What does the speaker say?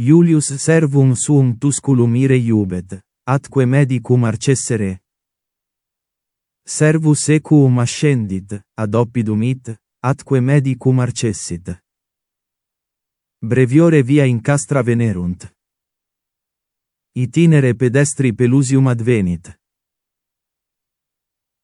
Iulius servum suum tusculum ire iubet, atque medicum arcessere. Servus equum ascendit, ad oppidum it, atque medicum arcessit. Breviore via incastra venerunt. Itinere pedestri pelusium advenit.